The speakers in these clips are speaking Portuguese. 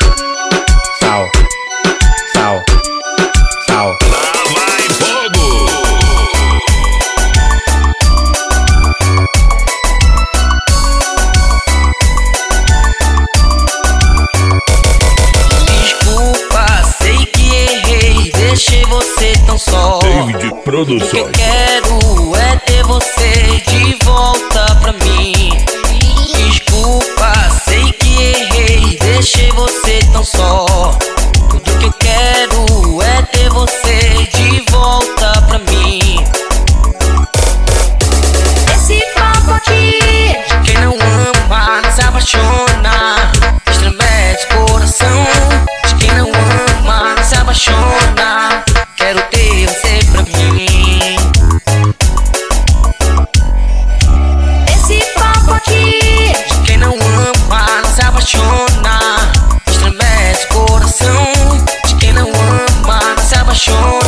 sal, sal, sal, sal. Lá vai fogo! Desculpa, sei que errei, deixei você tão só. David Produções. O que eu quero é ter você de volta pra mim. apaixona. Quero ter você pra mim. Esse papo aqui de quem não ama não se apaixona. Estremece o coração de quem não ama não se apaixona.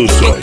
produções.